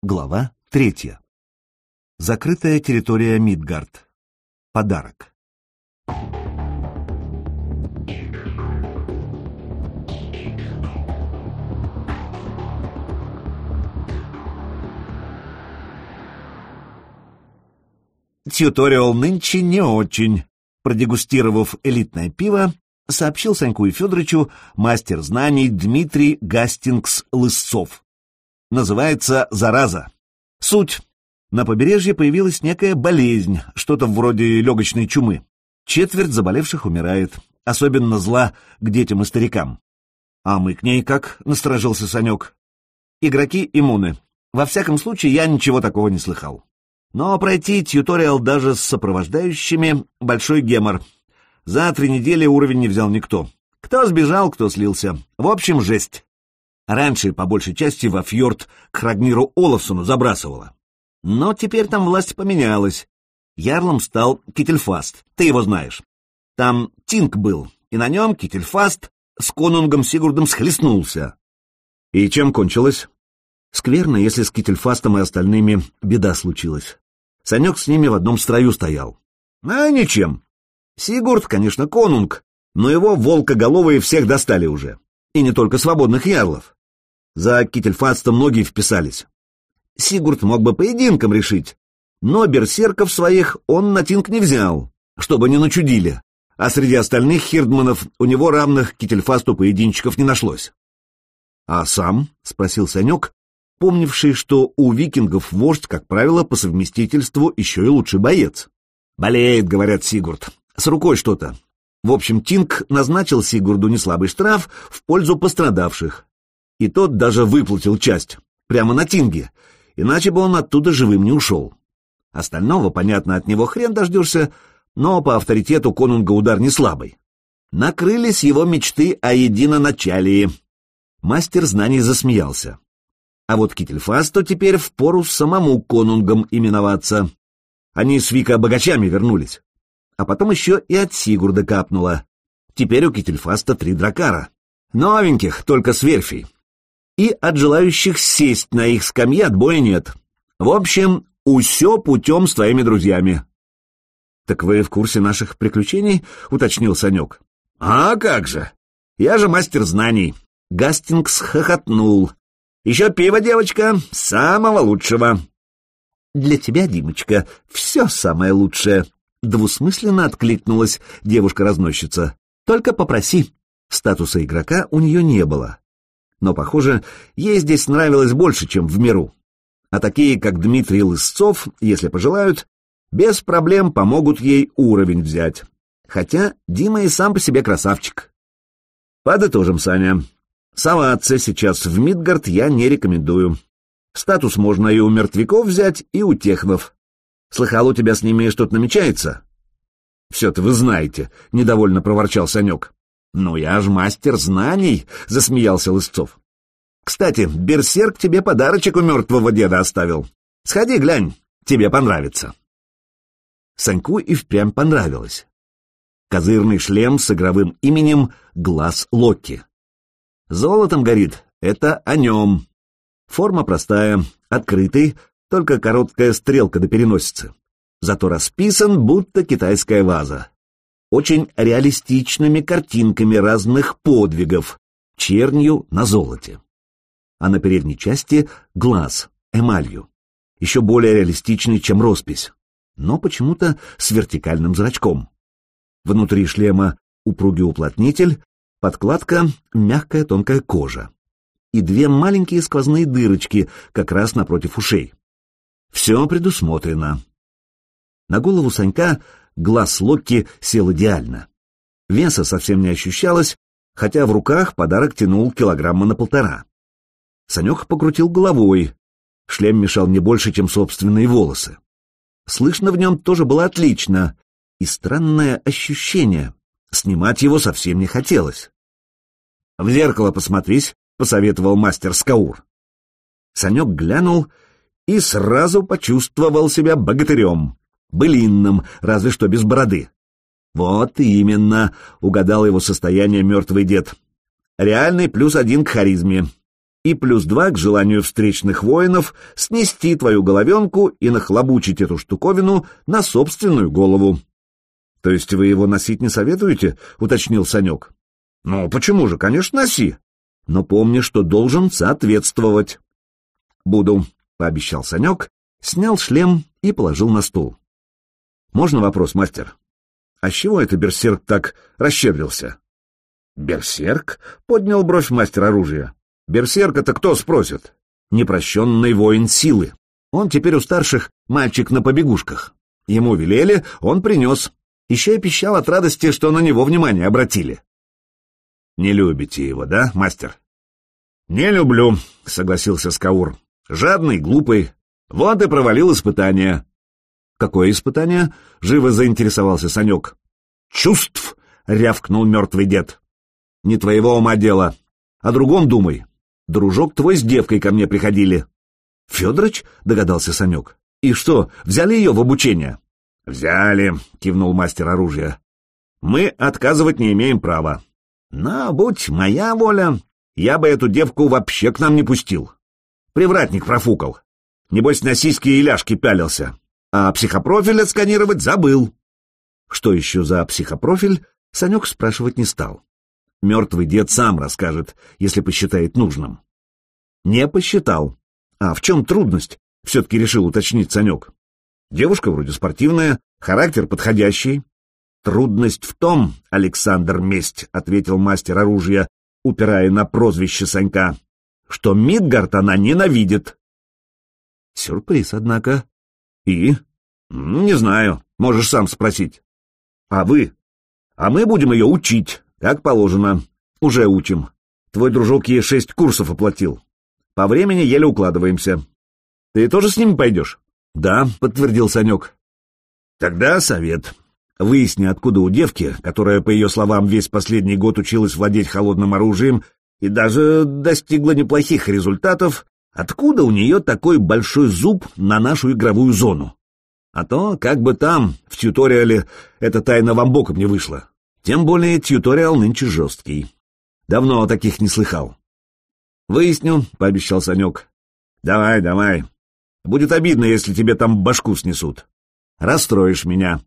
Глава третья. Закрытая территория Мидгард. Подарок. Тьюториал нынче не очень. Продегустировав элитное пиво, сообщил Саньку и Федоровичу мастер знаний Дмитрий Гастингс-Лысцов. Называется «Зараза». Суть. На побережье появилась некая болезнь, что-то вроде легочной чумы. Четверть заболевших умирает, особенно зла к детям и старикам. А мы к ней как? — насторожился Санек. Игроки иммуны. Во всяком случае, я ничего такого не слыхал. Но пройти тьюториал даже с сопровождающими — большой гемор. За три недели уровень не взял никто. Кто сбежал, кто слился. В общем, жесть. Раньше, по большей части, во фьорд к Рагниру Олафсону забрасывало. Но теперь там власть поменялась. Ярлом стал Кительфаст, ты его знаешь. Там Тинг был, и на нем Кительфаст с конунгом Сигурдом схлестнулся. И чем кончилось? Скверно, если с Кительфастом и остальными беда случилась. Санек с ними в одном строю стоял. А ничем. Сигурд, конечно, конунг, но его волкоголовые всех достали уже. И не только свободных ярлов. За Кительфастом многие вписались. Сигурд мог бы поединком решить, но берсерков своих он на тинг не взял, чтобы не начудили, а среди остальных хирдманов у него равных Кительфасту поединчиков не нашлось. — А сам? — спросил Санек, помнивший, что у викингов вождь, как правило, по совместительству еще и лучший боец. «Болеет», — говорят Сигурд, — «с рукой что-то». В общем, Тинг назначил Сигурду неслабый штраф в пользу пострадавших, и тот даже выплатил часть, прямо на Тинге, иначе бы он оттуда живым не ушел. Остального, понятно, от него хрен дождешься, но по авторитету конунга удар не слабый. Накрылись его мечты о единоначалии. Мастер знаний засмеялся. А вот Кительфасту теперь впору самому конунгом именоваться. Они с Вика богачами вернулись. А потом еще и от Сигурда капнуло. Теперь у Кительфаста три дракара. Новеньких, только с верфей и от желающих сесть на их скамье отбоя нет. В общем, усё путем с твоими друзьями. — Так вы в курсе наших приключений? — уточнил Санек. — А как же! Я же мастер знаний. Гастингс хохотнул. — Еще пиво, девочка, самого лучшего. — Для тебя, Димочка, все самое лучшее. Двусмысленно откликнулась девушка-разносчица. — Только попроси. Статуса игрока у нее не было но, похоже, ей здесь нравилось больше, чем в миру. А такие, как Дмитрий Лысцов, если пожелают, без проблем помогут ей уровень взять. Хотя Дима и сам по себе красавчик. Подытожим, Саня. Соваться сейчас в Мидгард я не рекомендую. Статус можно и у мертвяков взять, и у технов. Слыхал, у тебя с ними что-то намечается? Все-то вы знаете, — недовольно проворчал Санек. «Ну я ж мастер знаний», — засмеялся Лысцов. «Кстати, берсерк тебе подарочек у мертвого деда оставил. Сходи, глянь, тебе понравится». Саньку и впрямь понравилось. Козырный шлем с игровым именем «Глаз Локи». Золотом горит, это о нем. Форма простая, открытый, только короткая стрелка до переносицы. Зато расписан, будто китайская ваза очень реалистичными картинками разных подвигов, чернью на золоте. А на передней части глаз, эмалью, еще более реалистичный, чем роспись, но почему-то с вертикальным зрачком. Внутри шлема упругий уплотнитель, подкладка — мягкая тонкая кожа и две маленькие сквозные дырочки как раз напротив ушей. Все предусмотрено. На голову Санька глаз Локки сел идеально. Веса совсем не ощущалось, хотя в руках подарок тянул килограмма на полтора. Санек покрутил головой. Шлем мешал не больше, чем собственные волосы. Слышно в нем тоже было отлично, и странное ощущение. Снимать его совсем не хотелось. — В зеркало посмотрись, — посоветовал мастер Скаур. Санек глянул и сразу почувствовал себя богатырем былинным, разве что без бороды. Вот именно, угадал его состояние мертвый дед. Реальный плюс один к харизме. и плюс два к желанию встречных воинов снести твою головенку и нахлобучить эту штуковину на собственную голову. — То есть вы его носить не советуете? — уточнил Санек. — Ну, почему же? Конечно, носи. Но помни, что должен соответствовать. — Буду, — пообещал Санек, снял шлем и положил на стул. — Можно вопрос, мастер? А с чего это берсерк так расщедрился? — Берсерк? — поднял бровь мастер оружия. — Берсерк это кто спросит? Непрощенный воин силы. Он теперь у старших мальчик на побегушках. Ему велели, он принес. Еще и пищал от радости, что на него внимание обратили. Не любите его, да, мастер? Не люблю, согласился Скаур. Жадный, глупый. Вот и провалил испытание. Какое испытание? Живо заинтересовался Санек. Чувств, рявкнул мертвый дед. Не твоего ума дело. О другом думай. Дружок твой с девкой ко мне приходили. Федорович? догадался Санек. И что, взяли ее в обучение? Взяли, кивнул мастер оружия. Мы отказывать не имеем права. Но, будь моя воля, я бы эту девку вообще к нам не пустил. Привратник профукал. Небось, на сиськи и ляжки пялился. А психопрофиль отсканировать забыл. Что еще за психопрофиль, Санек спрашивать не стал. Мертвый дед сам расскажет, если посчитает нужным. Не посчитал. А в чем трудность? Все-таки решил уточнить Санек. Девушка вроде спортивная, характер подходящий, «Трудность в том, Александр Месть», — ответил мастер оружия, упирая на прозвище Санька, — «что Мидгард она ненавидит». Сюрприз, однако. «И?» «Не знаю, можешь сам спросить». «А вы?» «А мы будем ее учить, как положено. Уже учим. Твой дружок ей шесть курсов оплатил. По времени еле укладываемся. Ты тоже с ними пойдешь?» «Да», — подтвердил Санек. «Тогда совет. Выясни, откуда у девки, которая, по ее словам, весь последний год училась владеть холодным оружием и даже достигла неплохих результатов, откуда у нее такой большой зуб на нашу игровую зону. А то, как бы там, в тьюториале, эта тайна вам боком не вышла. Тем более тьюториал нынче жесткий. Давно о таких не слыхал. «Выясню», — пообещал Санек. «Давай, давай. Будет обидно, если тебе там башку снесут. Расстроишь меня.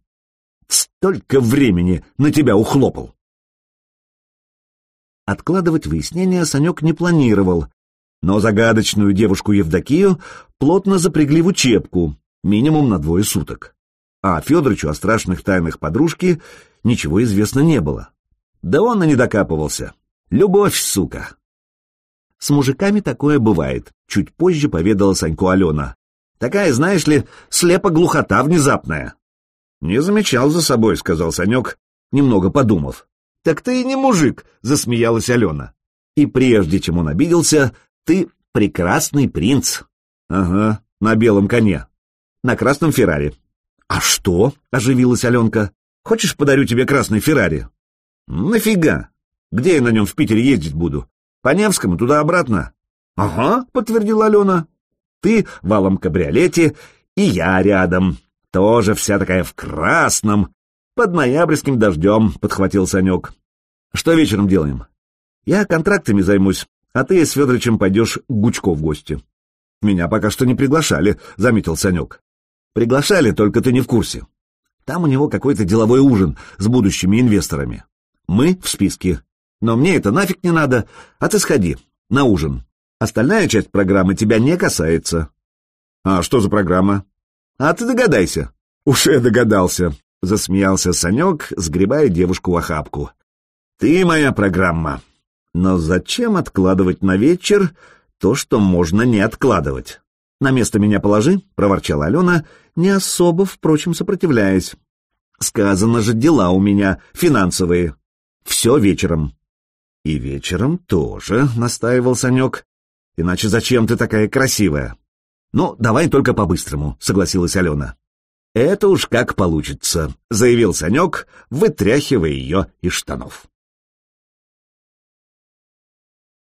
Столько времени на тебя ухлопал. Откладывать выяснение Санек не планировал, но загадочную девушку Евдокию плотно запрягли в учебку, минимум на двое суток. А Федорычу о страшных тайнах подружки ничего известно не было. Да он и не докапывался. Любовь, сука. С мужиками такое бывает, чуть позже поведала Саньку Алена. Такая, знаешь ли, слепо-глухота внезапная. «Не замечал за собой», — сказал Санек, немного подумав. «Так ты и не мужик», — засмеялась Алена. «И прежде чем он обиделся, ты прекрасный принц». «Ага, на белом коне. На красном Феррари». «А что?» — оживилась Аленка. «Хочешь, подарю тебе красный Феррари?» «Нафига? Где я на нем в Питере ездить буду? По Невскому, туда-обратно?» «Ага», — подтвердила Алена. «Ты в алом кабриолете, и я рядом. Тоже вся такая в красном. Под ноябрьским дождем, — подхватил Санек. Что вечером делаем? Я контрактами займусь, а ты с Федоровичем пойдешь к Гучко в гости. Меня пока что не приглашали, — заметил Санек. Приглашали, только ты не в курсе. Там у него какой-то деловой ужин с будущими инвесторами. Мы в списке. Но мне это нафиг не надо, а ты сходи, на ужин. Остальная часть программы тебя не касается. А что за программа? А ты догадайся. Уж я догадался, засмеялся Санек, сгребая девушку в охапку. Ты моя программа. Но зачем откладывать на вечер то, что можно не откладывать? На место меня положи, проворчала Алена, не особо, впрочем, сопротивляясь. Сказано же, дела у меня финансовые. Все вечером. И вечером тоже, настаивал Санек. Иначе зачем ты такая красивая? «Ну, давай только по-быстрому», — согласилась Алена. «Это уж как получится», — заявил Санек, вытряхивая ее из штанов.